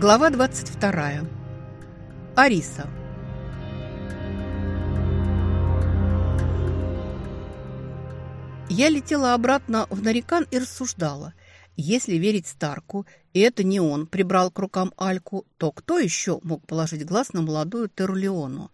Глава 22. Ариса. Я летела обратно в Нарикан и рассуждала. Если верить Старку, и это не он прибрал к рукам Альку, то кто еще мог положить глаз на молодую Терулеону?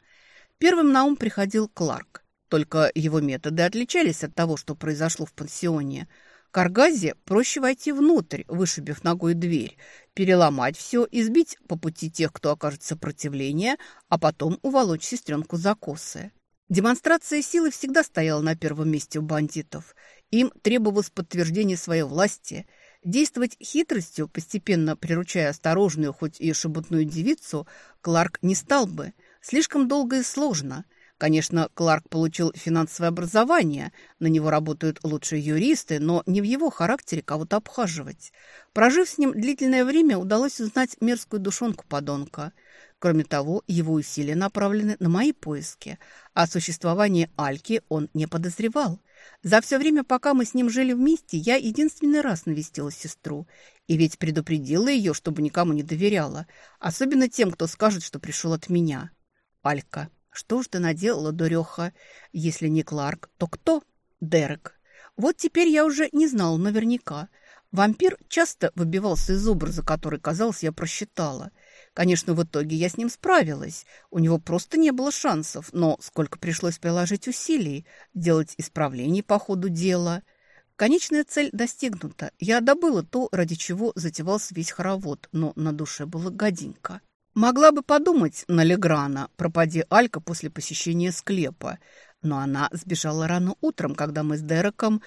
Первым на ум приходил Кларк. Только его методы отличались от того, что произошло в пансионе – к Аргазе проще войти внутрь, вышибив ногой дверь, переломать все, избить по пути тех, кто окажет сопротивление, а потом уволочь сестренку за косы. Демонстрация силы всегда стояла на первом месте у бандитов. Им требовалось подтверждение своей власти. Действовать хитростью, постепенно приручая осторожную, хоть и шебутную девицу, Кларк не стал бы. Слишком долго и сложно. Конечно, Кларк получил финансовое образование, на него работают лучшие юристы, но не в его характере кого-то обхаживать. Прожив с ним длительное время, удалось узнать мерзкую душонку подонка. Кроме того, его усилия направлены на мои поиски. О существовании Альки он не подозревал. За все время, пока мы с ним жили вместе, я единственный раз навестила сестру. И ведь предупредила ее, чтобы никому не доверяла. Особенно тем, кто скажет, что пришел от меня. Алька. Что ж ты наделала, дуреха? Если не Кларк, то кто? Дерек. Вот теперь я уже не знала наверняка. Вампир часто выбивался из образа, который, казалось, я просчитала. Конечно, в итоге я с ним справилась. У него просто не было шансов, но сколько пришлось приложить усилий, делать исправлений по ходу дела. Конечная цель достигнута. Я добыла то, ради чего затевался весь хоровод, но на душе было гаденько. Могла бы подумать на Леграна, пропади Алька после посещения склепа. Но она сбежала рано утром, когда мы с Дереком...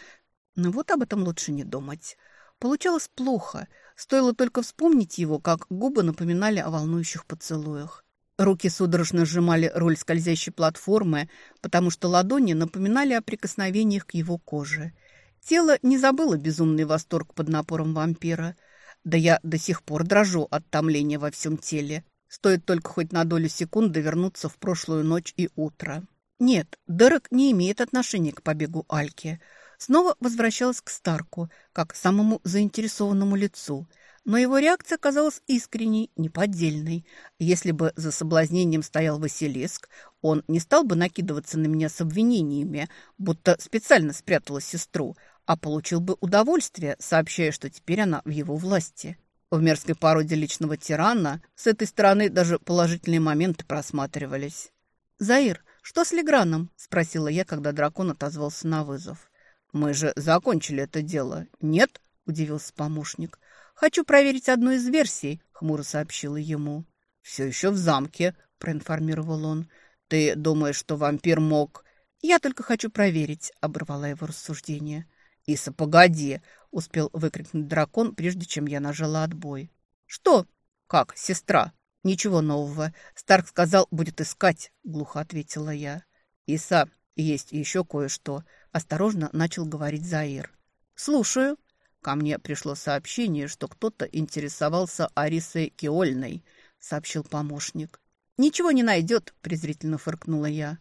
Ну вот об этом лучше не думать. Получалось плохо. Стоило только вспомнить его, как губы напоминали о волнующих поцелуях. Руки судорожно сжимали роль скользящей платформы, потому что ладони напоминали о прикосновениях к его коже. Тело не забыло безумный восторг под напором вампира. Да я до сих пор дрожу от томления во всем теле. Стоит только хоть на долю секунды вернуться в прошлую ночь и утро. Нет, Дерек не имеет отношения к побегу Альки. Снова возвращалась к Старку, как к самому заинтересованному лицу. Но его реакция казалась искренней, неподдельной. Если бы за соблазнением стоял Василиск, он не стал бы накидываться на меня с обвинениями, будто специально спрятала сестру, а получил бы удовольствие, сообщая, что теперь она в его власти. В мерзкой породе личного тирана с этой стороны даже положительные моменты просматривались. «Заир, что с Леграном?» – спросила я, когда дракон отозвался на вызов. «Мы же закончили это дело, нет?» – удивился помощник. «Хочу проверить одну из версий», – хмуро сообщила ему. «Все еще в замке», – проинформировал он. «Ты думаешь, что вампир мог...» «Я только хочу проверить», – оборвала его рассуждение. «Иса, погоди!» – успел выкрикнуть дракон, прежде чем я нажала отбой. «Что?» «Как, сестра?» «Ничего нового. Старк сказал, будет искать», – глухо ответила я. «Иса, есть еще кое-что», – осторожно начал говорить Заир. «Слушаю». Ко мне пришло сообщение, что кто-то интересовался Арисой Киольной, сообщил помощник. «Ничего не найдет», – презрительно фыркнула я.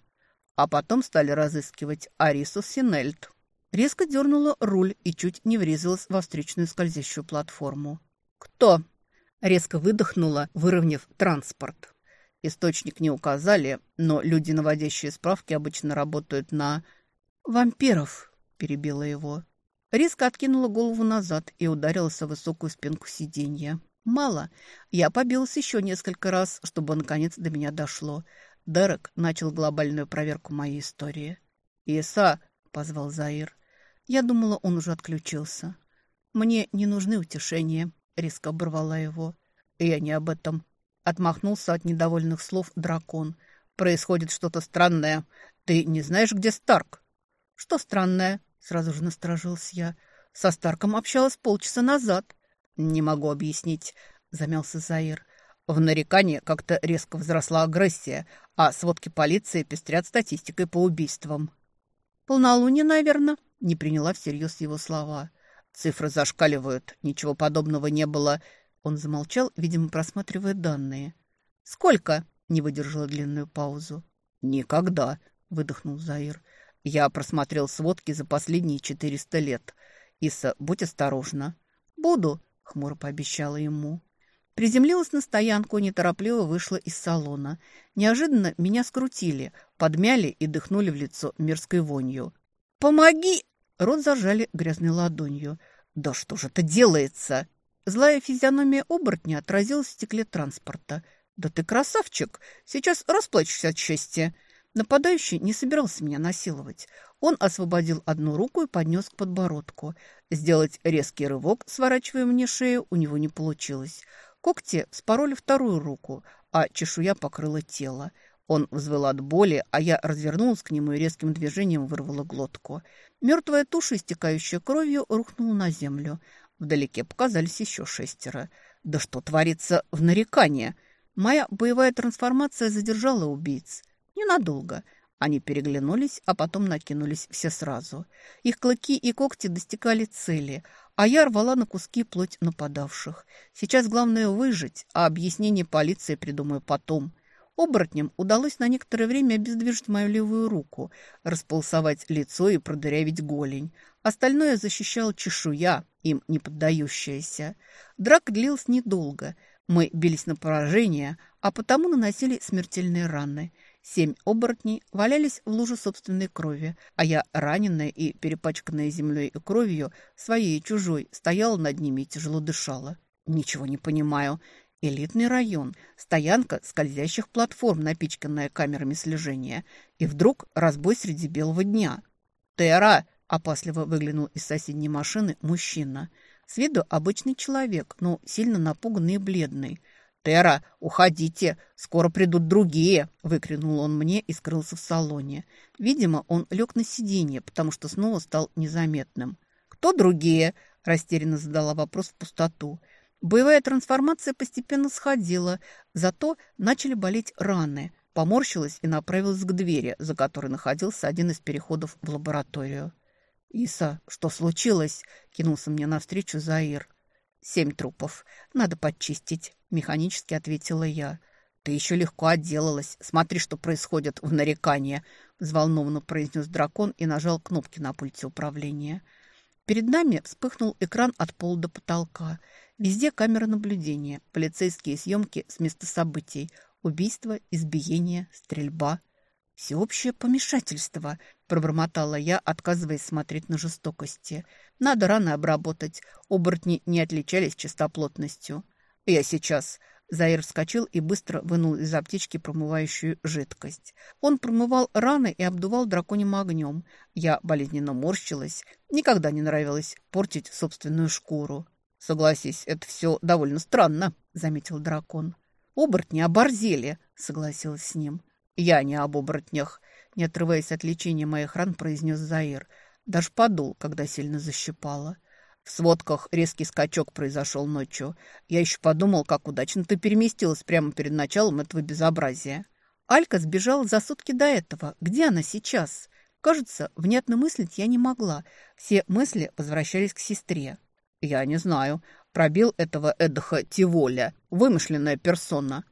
А потом стали разыскивать Арису Синельт. Резко дернула руль и чуть не врезалась во встречную скользящую платформу. «Кто?» Резко выдохнула, выровняв транспорт. Источник не указали, но люди, наводящие справки, обычно работают на... «Вампиров», — перебила его. Резко откинула голову назад и ударилась о высокую спинку сиденья. Мало. Я побилась еще несколько раз, чтобы наконец до меня дошло. Дерек начал глобальную проверку моей истории. «Иса!» — позвал Заир. Я думала, он уже отключился. «Мне не нужны утешения», — резко оборвала его. «Я не об этом». Отмахнулся от недовольных слов дракон. «Происходит что-то странное. Ты не знаешь, где Старк?» «Что странное?» — сразу же насторожился я. «Со Старком общалась полчаса назад». «Не могу объяснить», — замялся Заир. В нарекании как-то резко возросла агрессия, а сводки полиции пестрят статистикой по убийствам. «Полнолуние, наверное», не приняла всерьез его слова. Цифры зашкаливают, ничего подобного не было. Он замолчал, видимо, просматривая данные. «Сколько?» — не выдержала длинную паузу. «Никогда», — выдохнул Заир. «Я просмотрел сводки за последние четыреста лет. Иса, будь осторожна». «Буду», — хмуро пообещала ему. Приземлилась на стоянку, неторопливо вышла из салона. Неожиданно меня скрутили, подмяли и дыхнули в лицо мерзкой вонью. «Помоги!» Рот зажали грязной ладонью. «Да что же это делается?» Злая физиономия оборотня отразилась в стекле транспорта. «Да ты красавчик! Сейчас расплачешься от счастья!» Нападающий не собирался меня насиловать. Он освободил одну руку и поднес к подбородку. Сделать резкий рывок, сворачивая мне шею, у него не получилось. Когти спороли вторую руку, а чешуя покрыла тело. Он взвыл от боли, а я развернулась к нему и резким движением вырвала глотку. Мертвая туша, истекающая кровью, рухнула на землю. Вдалеке показались еще шестеро. Да что творится в нарекание? Моя боевая трансформация задержала убийц. Ненадолго. Они переглянулись, а потом накинулись все сразу. Их клыки и когти достигали цели, а я рвала на куски плоть нападавших. Сейчас главное выжить, а объяснение полиции придумаю потом. Оборотням удалось на некоторое время обездвижить мою левую руку, располосовать лицо и продырявить голень. Остальное защищал чешуя, им не поддающаяся. Драк длился недолго. Мы бились на поражение, а потому наносили смертельные раны. Семь оборотней валялись в луже собственной крови, а я, раненая и перепачканная землей и кровью, своей и чужой, стояла над ними и тяжело дышала. Ничего не понимаю. Элитный район, стоянка скользящих платформ, напичканная камерами слежения. И вдруг разбой среди белого дня. «Тера!» – опасливо выглянул из соседней машины мужчина. С виду обычный человек, но сильно напуганный и бледный. «Тера, уходите! Скоро придут другие!» – выкрикнул он мне и скрылся в салоне. Видимо, он лег на сиденье, потому что снова стал незаметным. «Кто другие?» – растерянно задала вопрос в пустоту. Боевая трансформация постепенно сходила, зато начали болеть раны. Поморщилась и направилась к двери, за которой находился один из переходов в лабораторию. «Иса, что случилось?» – кинулся мне навстречу Заир. «Семь трупов. Надо подчистить», – механически ответила я. «Ты еще легко отделалась. Смотри, что происходит в нарекании», – взволнованно произнес дракон и нажал кнопки на пульте управления. Перед нами вспыхнул экран от пола до потолка – Везде камеры наблюдения, полицейские съемки с места событий, убийство, избиение, стрельба. «Всеобщее помешательство», – пробормотала я, отказываясь смотреть на жестокости. «Надо рано обработать. Оборотни не отличались чистоплотностью». «Я сейчас». Заир вскочил и быстро вынул из аптечки промывающую жидкость. Он промывал раны и обдувал драконьим огнем. Я болезненно морщилась. Никогда не нравилось портить собственную шкуру. «Согласись, это все довольно странно», — заметил дракон. «Оборотни оборзели», — согласилась с ним. «Я не об оборотнях», — не отрываясь от лечения моих ран, произнес Заир. Даже подул, когда сильно защипало. В сводках резкий скачок произошел ночью. Я еще подумал, как удачно ты переместилась прямо перед началом этого безобразия. Алька сбежала за сутки до этого. Где она сейчас? Кажется, внятно мыслить я не могла. Все мысли возвращались к сестре. «Я не знаю. Пробил этого Эдха Тиволя. Вымышленная персона».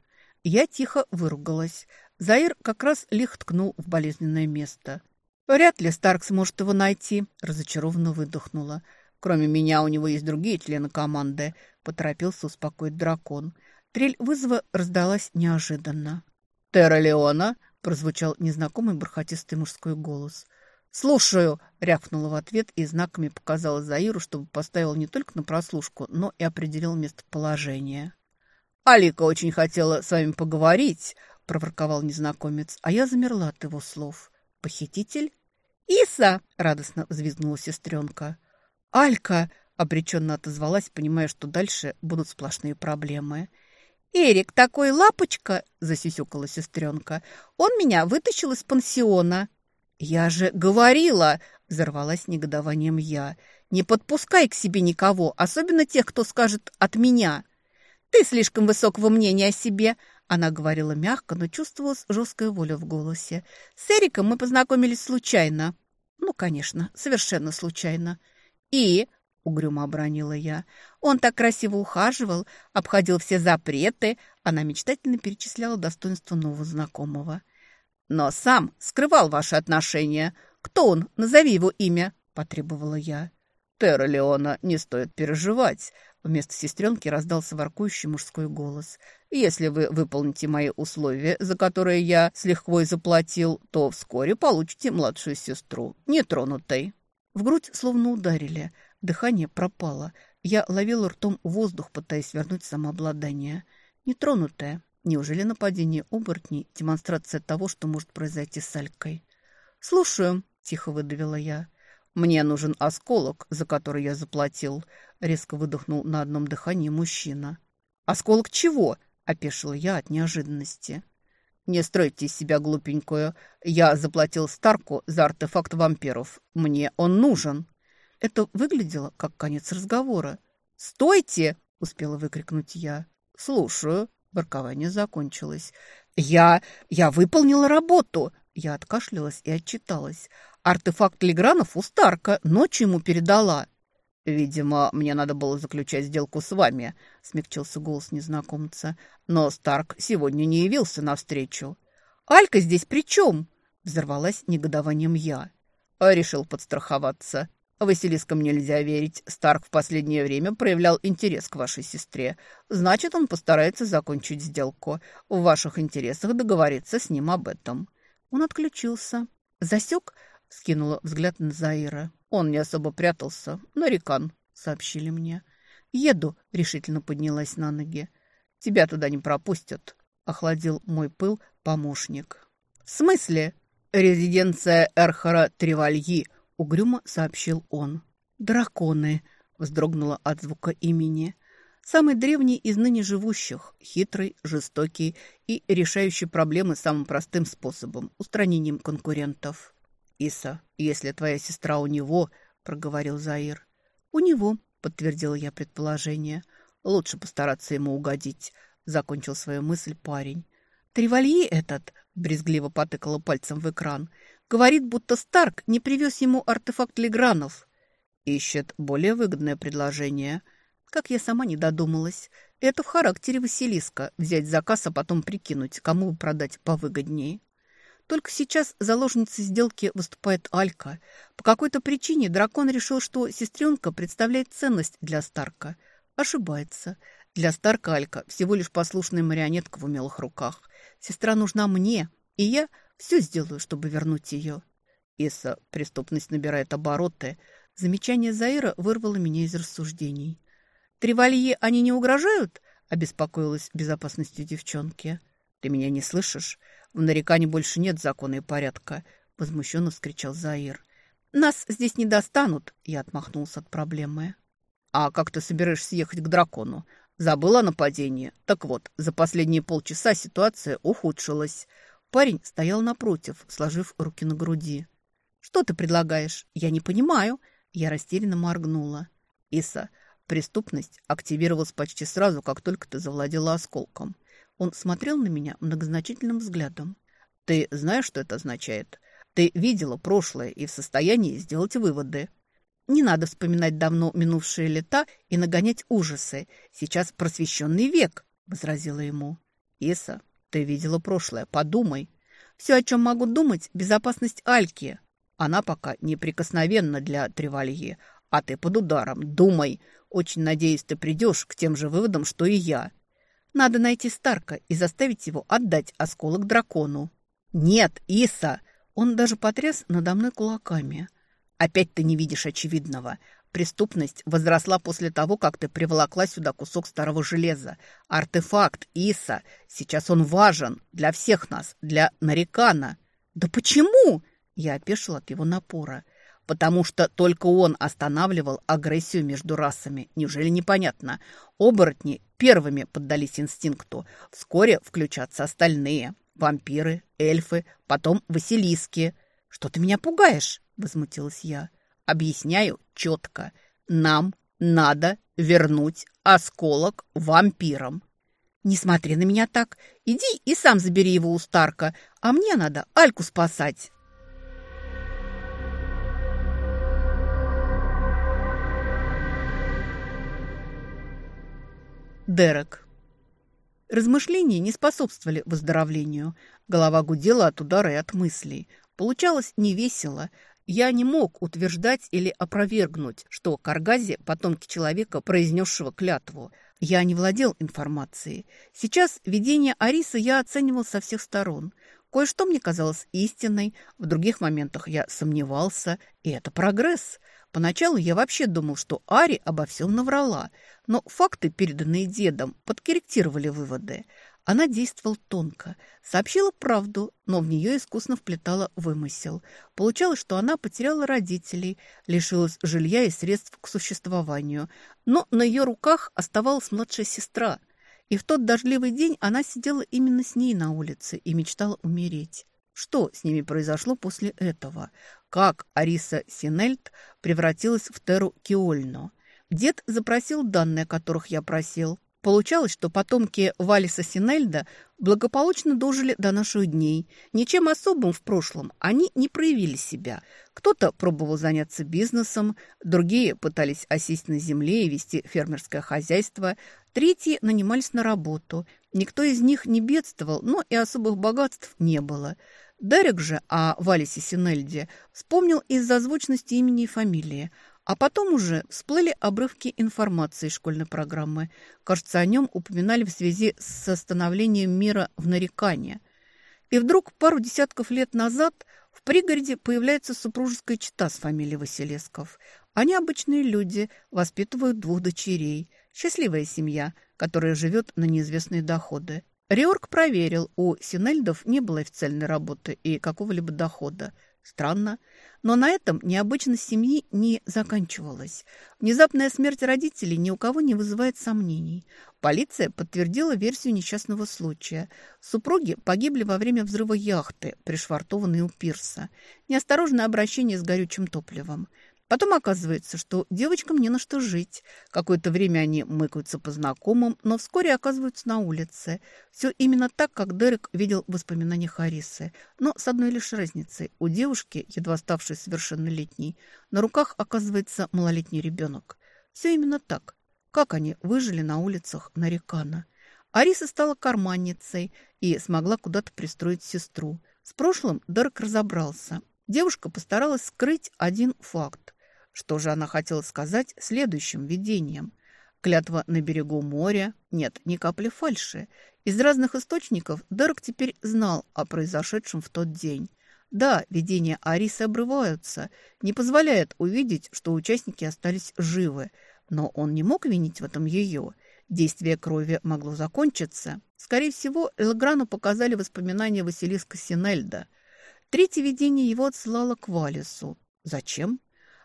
Я тихо выругалась. Заир как раз лих ткнул в болезненное место. «Вряд ли Старк сможет его найти», – разочарованно выдохнула. «Кроме меня у него есть другие члены команды», – поторопился успокоить дракон. Трель вызова раздалась неожиданно. «Терра Леона?» – прозвучал незнакомый бархатистый мужской голос. «Слушаю!» – рявкнула в ответ и знаками показала Заиру, чтобы поставил не только на прослушку, но и определил местоположение. «Алика очень хотела с вами поговорить», – проворковал незнакомец, а я замерла от его слов. «Похититель?» «Иса!» – радостно взвизгнула сестренка. «Алька!» – обреченно отозвалась, понимая, что дальше будут сплошные проблемы. «Эрик такой лапочка!» – засюсюкала сестренка. «Он меня вытащил из пансиона!» «Я же говорила!» – взорвалась негодованием я. «Не подпускай к себе никого, особенно тех, кто скажет «от меня». «Ты слишком высокого мнения о себе!» Она говорила мягко, но чувствовалась жесткая воля в голосе. «С Эриком мы познакомились случайно». «Ну, конечно, совершенно случайно». «И?» – угрюмо обронила я. «Он так красиво ухаживал, обходил все запреты». Она мечтательно перечисляла достоинства нового знакомого. «Но сам скрывал ваши отношения. Кто он? Назови его имя», – потребовала я. «Терра Леона не стоит переживать. Вместо сестренки раздался воркующий мужской голос. «Если вы выполните мои условия, за которые я с лихвой заплатил, то вскоре получите младшую сестру, нетронутой». В грудь словно ударили. Дыхание пропало. Я ловила ртом воздух, пытаясь вернуть самообладание. Нетронутая. Неужели нападение оборотней – демонстрация того, что может произойти с Алькой? «Слушаю», – тихо выдавила я. «Мне нужен осколок, за который я заплатил», – резко выдохнул на одном дыхании мужчина. «Осколок чего?» – опешила я от неожиданности. «Не стройте из себя глупенькую. Я заплатил Старку за артефакт вампиров. Мне он нужен». Это выглядело как конец разговора. «Стойте!» – успела выкрикнуть я. «Слушаю». Баркование закончилось. «Я... я выполнила работу!» Я откашлялась и отчиталась. Артефакт Легранов у Старка ночью ему передала. «Видимо, мне надо было заключать сделку с вами», — смягчился голос незнакомца. «Но Старк сегодня не явился навстречу». «Алька здесь при чем?» — взорвалась негодованием я. Решил подстраховаться. Василискам нельзя верить. Старк в последнее время проявлял интерес к вашей сестре. Значит, он постарается закончить сделку. В ваших интересах договориться с ним об этом». Он отключился. «Засек?» — скинула взгляд на Заира. Он не особо прятался. Нарекан, сообщили мне. Еду, решительно поднялась на ноги. Тебя туда не пропустят, охладил мой пыл помощник. В смысле? Резиденция Эрхара Тревальи, угрюмо сообщил он. Драконы, вздрогнула от звука имени. Самый древний из ныне живущих, хитрый, жестокий и решающий проблемы самым простым способом – устранением конкурентов. «Иса, если твоя сестра у него...» — проговорил Заир. «У него», — подтвердила я предположение. «Лучше постараться ему угодить», — закончил свою мысль парень. «Тревалье этот», — брезгливо потыкала пальцем в экран, «говорит, будто Старк не привез ему артефакт Легранов». Ищет более выгодное предложение. Как я сама не додумалась. Это в характере Василиска — взять заказ, а потом прикинуть, кому продать повыгоднее. Только сейчас заложницей сделки выступает Алька. По какой-то причине дракон решил, что сестренка представляет ценность для Старка. Ошибается. Для Старка Алька всего лишь послушная марионетка в умелых руках. Сестра нужна мне, и я все сделаю, чтобы вернуть ее. Иса, преступность набирает обороты. Замечание Заира вырвало меня из рассуждений. «Тревалье они не угрожают?» – обеспокоилась безопасностью девчонки. «Ты меня не слышишь? В нарекании больше нет закона и порядка», — возмущенно вскричал Заир. «Нас здесь не достанут», — я отмахнулся от проблемы. «А как ты собираешься ехать к дракону? Забыла о нападении? Так вот, за последние полчаса ситуация ухудшилась». Парень стоял напротив, сложив руки на груди. «Что ты предлагаешь? Я не понимаю». Я растерянно моргнула. «Иса, преступность активировалась почти сразу, как только ты завладела осколком. Он смотрел на меня многозначительным взглядом. «Ты знаешь, что это означает? Ты видела прошлое и в состоянии сделать выводы». «Не надо вспоминать давно минувшие лета и нагонять ужасы. Сейчас просвещенный век», — возразила ему. «Иса, ты видела прошлое, подумай. Все, о чем могу думать, — безопасность Альки. Она пока неприкосновенна для Тревалье, а ты под ударом. Думай. Очень надеюсь, ты придешь к тем же выводам, что и я. Надо найти Старка и заставить его отдать осколок дракону. «Нет, Иса!» Он даже потряс надо мной кулаками. «Опять ты не видишь очевидного. Преступность возросла после того, как ты приволокла сюда кусок старого железа. Артефакт, Иса. Сейчас он важен для всех нас, для Нарикана». «Да почему?» Я опешила от его напора потому что только он останавливал агрессию между расами. Неужели непонятно? Оборотни первыми поддались инстинкту. Вскоре включатся остальные. Вампиры, эльфы, потом Василиски. «Что ты меня пугаешь?» – возмутилась я. «Объясняю четко. Нам надо вернуть осколок вампирам». «Не смотри на меня так. Иди и сам забери его у Старка, а мне надо Альку спасать». Дерек. Размышления не способствовали выздоровлению. Голова гудела от удара и от мыслей. Получалось невесело. Я не мог утверждать или опровергнуть, что Каргази – потомки человека, произнесшего клятву. Я не владел информацией. Сейчас видение Ариса я оценивал со всех сторон. Кое-что мне казалось истинной, в других моментах я сомневался, и это прогресс. Поначалу я вообще думал, что Ари обо всем наврала, но факты, переданные дедом, подкорректировали выводы. Она действовала тонко, сообщила правду, но в нее искусно вплетала вымысел. Получалось, что она потеряла родителей, лишилась жилья и средств к существованию, но на ее руках оставалась младшая сестра. И в тот дождливый день она сидела именно с ней на улице и мечтала умереть. Что с ними произошло после этого? Как Ариса Синельд превратилась в Теру Киольно? Дед запросил данные, о которых я просил. Получалось, что потомки Валиса Синельда благополучно дожили до наших дней. Ничем особым в прошлом они не проявили себя. Кто-то пробовал заняться бизнесом, другие пытались осесть на земле и вести фермерское хозяйство, третьи нанимались на работу. Никто из них не бедствовал, но и особых богатств не было. Дерек же о Валисе Синельде вспомнил из-за звучности имени и фамилии – а потом уже всплыли обрывки информации школьной программы. Кажется, о нем упоминали в связи с становлением мира в нарекание. И вдруг пару десятков лет назад в пригороде появляется супружеская чита с фамилией Василесков. Они обычные люди, воспитывают двух дочерей. Счастливая семья, которая живет на неизвестные доходы. Риорг проверил, у Синельдов не было официальной работы и какого-либо дохода. Странно. Но на этом необычность семьи не заканчивалась. Внезапная смерть родителей ни у кого не вызывает сомнений. Полиция подтвердила версию несчастного случая. Супруги погибли во время взрыва яхты, пришвартованной у пирса. Неосторожное обращение с горючим топливом. Потом оказывается, что девочкам не на что жить. Какое-то время они мыкаются по знакомым, но вскоре оказываются на улице. Все именно так, как Дерек видел в воспоминаниях Арисы. Но с одной лишь разницей. У девушки, едва ставшей совершеннолетней, на руках оказывается малолетний ребенок. Все именно так. Как они выжили на улицах Нарикана. Ариса стала карманницей и смогла куда-то пристроить сестру. С прошлым Дерек разобрался. Девушка постаралась скрыть один факт. Что же она хотела сказать следующим видением? Клятва на берегу моря? Нет, ни капли фальши. Из разных источников Дерек теперь знал о произошедшем в тот день. Да, видения Арисы обрываются, не позволяет увидеть, что участники остались живы, но он не мог винить в этом ее. Действие крови могло закончиться. Скорее всего, Элграну показали воспоминания Василиска Синельда. Третье видение его отсылало к Валису. Зачем?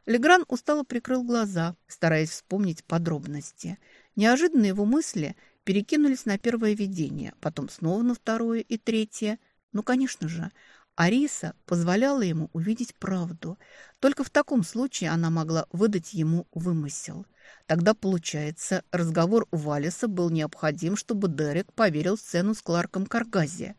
Легран устало прикрыл глаза, стараясь вспомнить подробности. Неожиданно его мысли перекинулись на первое видение, потом снова на второе и третье. Ну, конечно же, Ариса позволяла ему увидеть правду. Только в таком случае она могла выдать ему вымысел. Тогда, получается, разговор у Валиса был необходим, чтобы Дерек поверил в сцену с Кларком Каргази.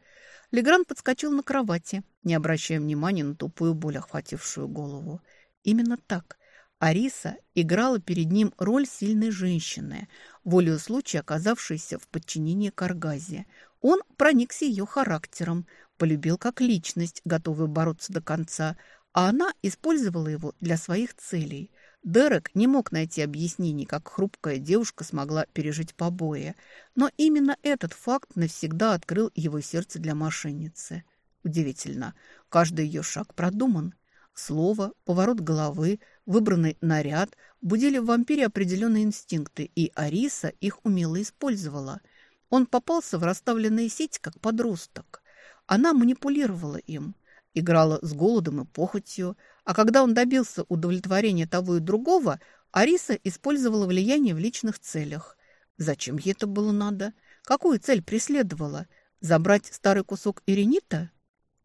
Легран подскочил на кровати, не обращая внимания на тупую боль, охватившую голову. Именно так. Ариса играла перед ним роль сильной женщины, волею случая оказавшейся в подчинении Каргазе. Он проникся ее характером, полюбил как личность, готовую бороться до конца, а она использовала его для своих целей. Дерек не мог найти объяснений, как хрупкая девушка смогла пережить побои, но именно этот факт навсегда открыл его сердце для мошенницы. Удивительно, каждый ее шаг продуман. Слово, поворот головы, выбранный наряд будили в вампире определенные инстинкты, и Ариса их умело использовала. Он попался в расставленные сети, как подросток. Она манипулировала им, играла с голодом и похотью, а когда он добился удовлетворения того и другого, Ариса использовала влияние в личных целях. Зачем ей это было надо? Какую цель преследовала? Забрать старый кусок иринита?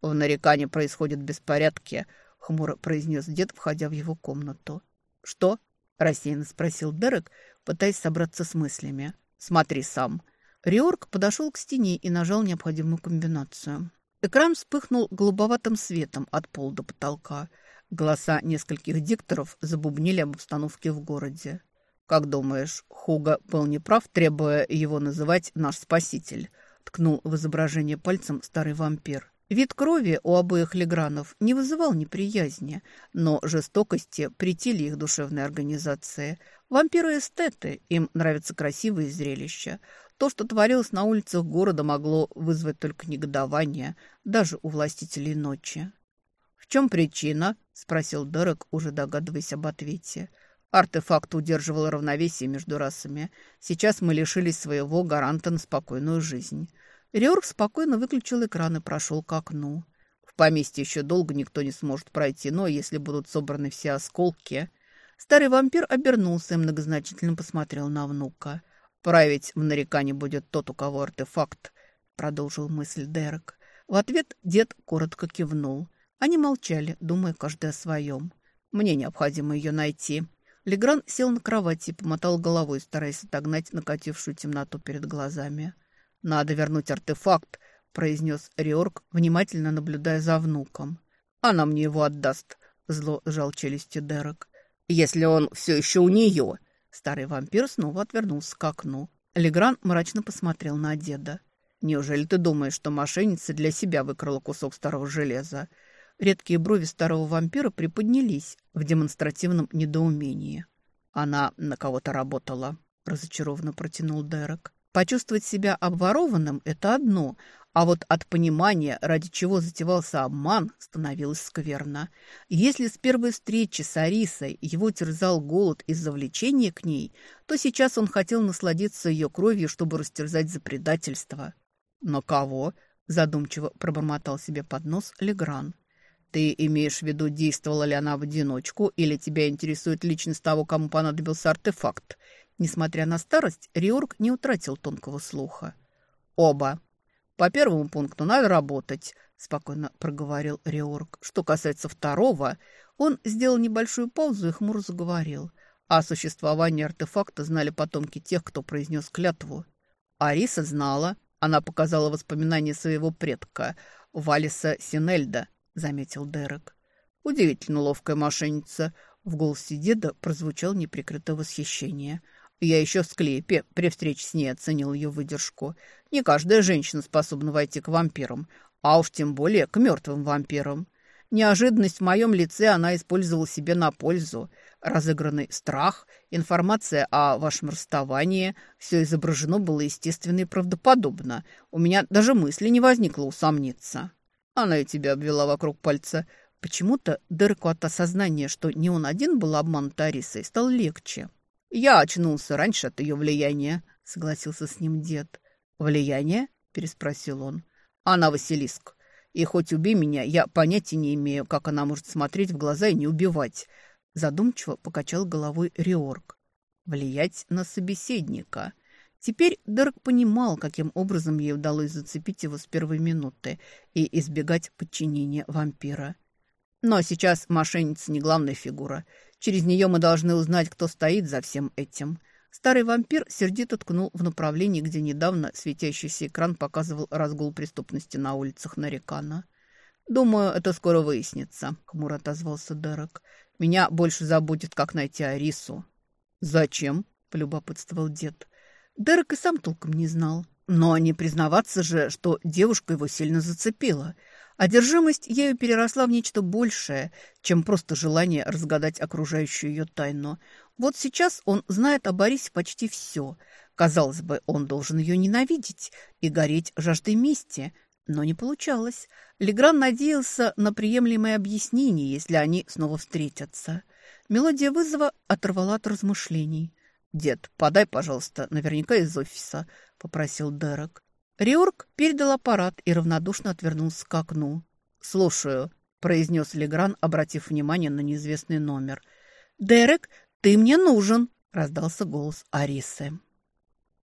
В нарекании происходят беспорядки – хмуро произнес дед, входя в его комнату. «Что?» – рассеянно спросил Дерек, пытаясь собраться с мыслями. «Смотри сам». Риорг подошел к стене и нажал необходимую комбинацию. Экран вспыхнул голубоватым светом от пола до потолка. Голоса нескольких дикторов забубнили об обстановке в городе. «Как думаешь, Хуга был неправ, требуя его называть «наш спаситель»?» ткнул в изображение пальцем старый вампир. Вид крови у обоих Легранов не вызывал неприязни, но жестокости претили их душевной организации. Вампиры-эстеты, им нравятся красивые зрелища. То, что творилось на улицах города, могло вызвать только негодование, даже у властителей ночи. «В чем причина?» – спросил Дерек, уже догадываясь об ответе. Артефакт удерживал равновесие между расами. Сейчас мы лишились своего гаранта на спокойную жизнь. Риорг спокойно выключил экран и прошел к окну. В поместье еще долго никто не сможет пройти, но если будут собраны все осколки... Старый вампир обернулся и многозначительно посмотрел на внука. «Править в нарекании будет тот, у кого артефакт», — продолжил мысль Дерек. В ответ дед коротко кивнул. Они молчали, думая каждый о своем. «Мне необходимо ее найти». Легран сел на кровати и помотал головой, стараясь отогнать накатившую темноту перед глазами. «Надо вернуть артефакт», — произнес Риорк, внимательно наблюдая за внуком. «Она мне его отдаст», — зло сжал челюсти Дерек. «Если он все еще у нее». Старый вампир снова отвернулся к окну. Легран мрачно посмотрел на деда. «Неужели ты думаешь, что мошенница для себя выкрала кусок старого железа?» Редкие брови старого вампира приподнялись в демонстративном недоумении. «Она на кого-то работала», — разочарованно протянул Дерек. Почувствовать себя обворованным – это одно, а вот от понимания, ради чего затевался обман, становилось скверно. Если с первой встречи с Арисой его терзал голод из-за влечения к ней, то сейчас он хотел насладиться ее кровью, чтобы растерзать за предательство. «Но кого?» – задумчиво пробормотал себе под нос Легран. «Ты имеешь в виду, действовала ли она в одиночку, или тебя интересует личность того, кому понадобился артефакт?» Несмотря на старость, Риорг не утратил тонкого слуха. «Оба. По первому пункту надо работать», – спокойно проговорил Риорг. «Что касается второго, он сделал небольшую паузу и хмуро заговорил. О существовании артефакта знали потомки тех, кто произнес клятву. Ариса знала. Она показала воспоминания своего предка, Валиса Синельда», – заметил Дерек. «Удивительно ловкая мошенница». В голосе деда прозвучало неприкрытое восхищение – я еще в склепе при встрече с ней оценил ее выдержку. Не каждая женщина способна войти к вампирам, а уж тем более к мертвым вампирам. Неожиданность в моем лице она использовала себе на пользу. Разыгранный страх, информация о вашем расставании – все изображено было естественно и правдоподобно. У меня даже мысли не возникло усомниться. Она и тебя обвела вокруг пальца. Почему-то Дереку от осознания, что не он один был обманут Арисой, стал легче. «Я очнулся раньше от ее влияния», — согласился с ним дед. «Влияние?» — переспросил он. «Она Василиск. И хоть убей меня, я понятия не имею, как она может смотреть в глаза и не убивать». Задумчиво покачал головой Риорг. «Влиять на собеседника». Теперь Дерек понимал, каким образом ей удалось зацепить его с первой минуты и избегать подчинения вампира. Но сейчас мошенница не главная фигура. Через нее мы должны узнать, кто стоит за всем этим. Старый вампир сердито ткнул в направлении, где недавно светящийся экран показывал разгул преступности на улицах Нарикана. «Думаю, это скоро выяснится», — хмуро отозвался Дерек. «Меня больше заботит, как найти Арису». «Зачем?» — полюбопытствовал дед. Дерек и сам толком не знал. Но не признаваться же, что девушка его сильно зацепила — Одержимость ею переросла в нечто большее, чем просто желание разгадать окружающую ее тайну. Вот сейчас он знает о Борисе почти все. Казалось бы, он должен ее ненавидеть и гореть жаждой мести, но не получалось. Легран надеялся на приемлемое объяснение, если они снова встретятся. Мелодия вызова оторвала от размышлений. «Дед, подай, пожалуйста, наверняка из офиса», — попросил Дерек. Риорг передал аппарат и равнодушно отвернулся к окну. «Слушаю», — произнес Легран, обратив внимание на неизвестный номер. «Дерек, ты мне нужен!» — раздался голос Арисы.